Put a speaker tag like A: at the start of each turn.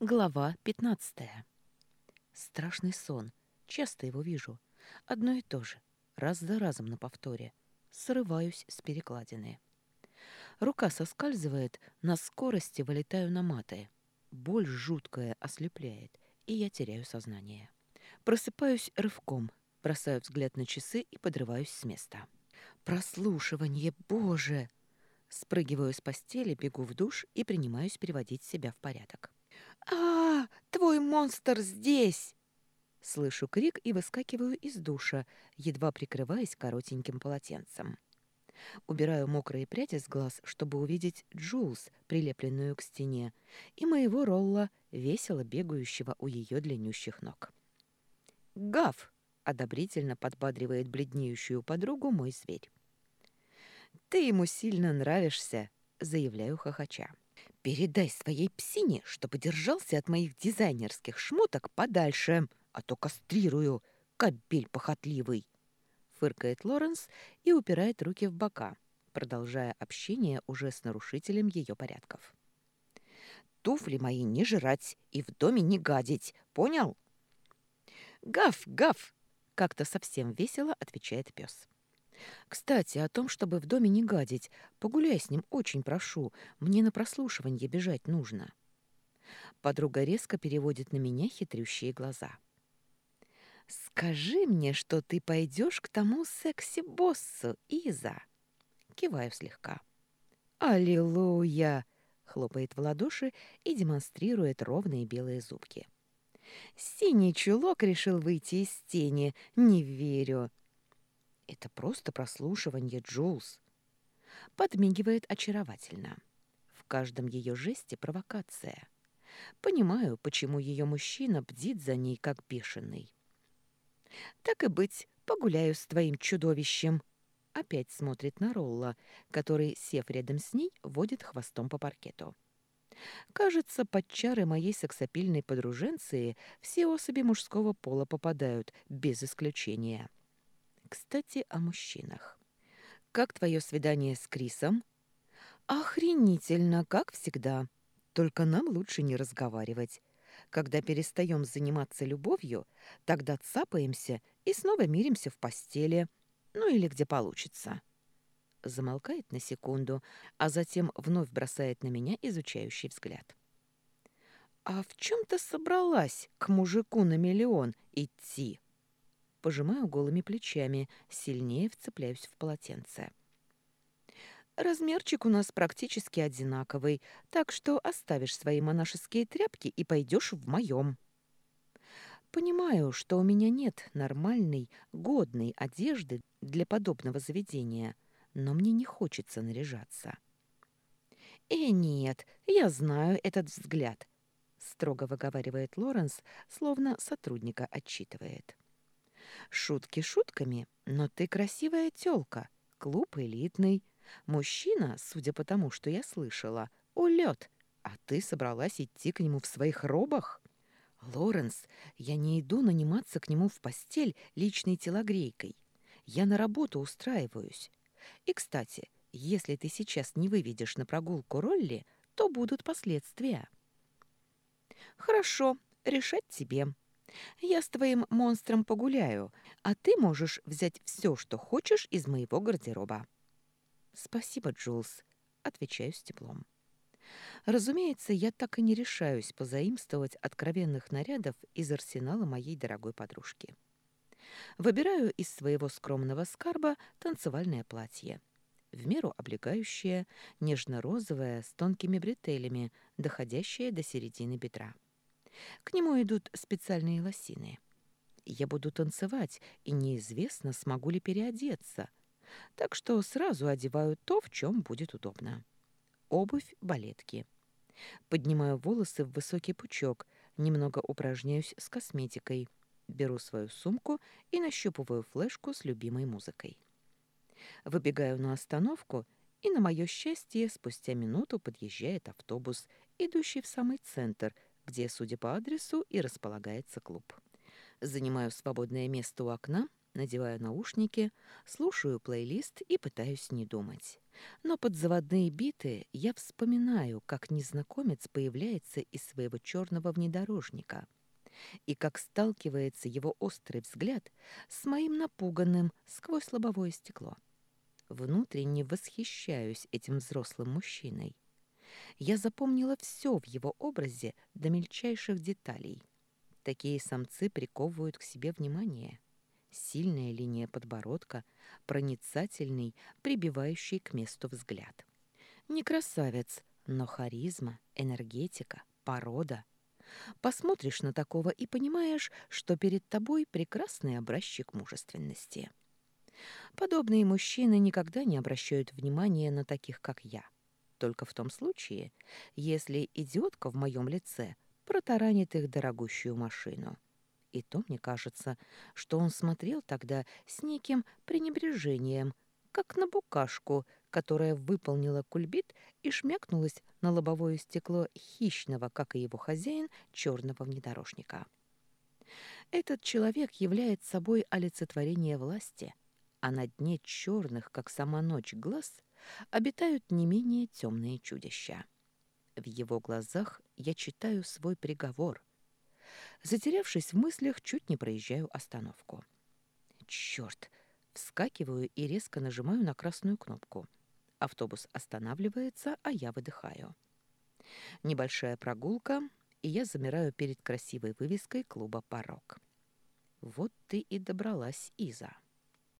A: Глава 15. Страшный сон. Часто его вижу. Одно и то же. Раз за разом на повторе. Срываюсь с перекладины. Рука соскальзывает, на скорости вылетаю на маты. Боль жуткая ослепляет, и я теряю сознание. Просыпаюсь рывком, бросаю взгляд на часы и подрываюсь с места. Прослушивание, боже! Спрыгиваю с постели, бегу в душ и принимаюсь приводить себя в порядок. А, Твой монстр здесь!» Слышу крик и выскакиваю из душа, едва прикрываясь коротеньким полотенцем. Убираю мокрые пряди с глаз, чтобы увидеть Джулс, прилепленную к стене, и моего Ролла, весело бегающего у ее длиннющих ног. «Гав!» — одобрительно подбадривает бледнеющую подругу мой зверь. «Ты ему сильно нравишься», — заявляю хохоча. «Передай своей псине, чтобы держался от моих дизайнерских шмоток подальше, а то кастрирую, кобель похотливый», — фыркает Лоренс и упирает руки в бока, продолжая общение уже с нарушителем ее порядков. «Туфли мои не жрать и в доме не гадить, понял?» «Гав, гав!» — как-то совсем весело отвечает пес. Кстати, о том, чтобы в доме не гадить, погуляй с ним, очень прошу. Мне на прослушивание бежать нужно. Подруга резко переводит на меня хитрющие глаза. «Скажи мне, что ты пойдешь к тому секси-боссу, Иза!» Киваю слегка. «Аллилуйя!» — хлопает в ладоши и демонстрирует ровные белые зубки. «Синий чулок решил выйти из тени. Не верю!» Это просто прослушивание, Джулс. Подмигивает очаровательно. В каждом ее жесте провокация. Понимаю, почему ее мужчина бдит за ней, как бешеный. Так и быть, погуляю с твоим чудовищем. Опять смотрит на Ролла, который, сев рядом с ней, водит хвостом по паркету. Кажется, под чары моей сексапильной подруженции все особи мужского пола попадают, без исключения. Кстати, о мужчинах. Как твое свидание с Крисом? Охренительно, как всегда. Только нам лучше не разговаривать. Когда перестаем заниматься любовью, тогда цапаемся и снова миримся в постели. Ну или где получится. Замолкает на секунду, а затем вновь бросает на меня изучающий взгляд. «А в чем ты собралась к мужику на миллион идти?» Пожимаю голыми плечами, сильнее вцепляюсь в полотенце. Размерчик у нас практически одинаковый, так что оставишь свои монашеские тряпки и пойдешь в моем. Понимаю, что у меня нет нормальной, годной одежды для подобного заведения, но мне не хочется наряжаться. «Э, нет, я знаю этот взгляд», — строго выговаривает Лоренс, словно сотрудника отчитывает. Шутки шутками, но ты красивая тёлка, клуб элитный. Мужчина, судя по тому, что я слышала, улет, а ты собралась идти к нему в своих робах? Лоренс, я не иду наниматься к нему в постель личной телогрейкой. Я на работу устраиваюсь. И, кстати, если ты сейчас не выведешь на прогулку Ролли, то будут последствия. Хорошо, решать тебе. Я с твоим монстром погуляю, а ты можешь взять все, что хочешь из моего гардероба». «Спасибо, Джулс», — отвечаю с теплом. Разумеется, я так и не решаюсь позаимствовать откровенных нарядов из арсенала моей дорогой подружки. Выбираю из своего скромного скарба танцевальное платье. В меру облегающее, нежно-розовое, с тонкими бретелями, доходящее до середины бедра. К нему идут специальные лосины. Я буду танцевать, и неизвестно, смогу ли переодеться. Так что сразу одеваю то, в чем будет удобно. Обувь, балетки. Поднимаю волосы в высокий пучок, немного упражняюсь с косметикой. Беру свою сумку и нащупываю флешку с любимой музыкой. Выбегаю на остановку, и, на мое счастье, спустя минуту подъезжает автобус, идущий в самый центр – где, судя по адресу, и располагается клуб. Занимаю свободное место у окна, Надеваю наушники, слушаю плейлист и пытаюсь не думать. Но под заводные биты я вспоминаю, как незнакомец появляется из своего черного внедорожника и как сталкивается его острый взгляд с моим напуганным сквозь лобовое стекло. Внутренне восхищаюсь этим взрослым мужчиной. Я запомнила все в его образе до мельчайших деталей. Такие самцы приковывают к себе внимание. Сильная линия подбородка, проницательный, прибивающий к месту взгляд. Не красавец, но харизма, энергетика, порода. Посмотришь на такого и понимаешь, что перед тобой прекрасный образчик мужественности. Подобные мужчины никогда не обращают внимания на таких, как я. Только в том случае, если идиотка в моем лице протаранит их дорогущую машину. И то мне кажется, что он смотрел тогда с неким пренебрежением, как на букашку, которая выполнила кульбит и шмякнулась на лобовое стекло хищного, как и его хозяин, черного внедорожника. Этот человек является собой олицетворение власти — а на дне черных, как сама ночь, глаз обитают не менее темные чудища. В его глазах я читаю свой приговор. Затерявшись в мыслях, чуть не проезжаю остановку. Черт! Вскакиваю и резко нажимаю на красную кнопку. Автобус останавливается, а я выдыхаю. Небольшая прогулка, и я замираю перед красивой вывеской клуба «Порог». Вот ты и добралась, Иза.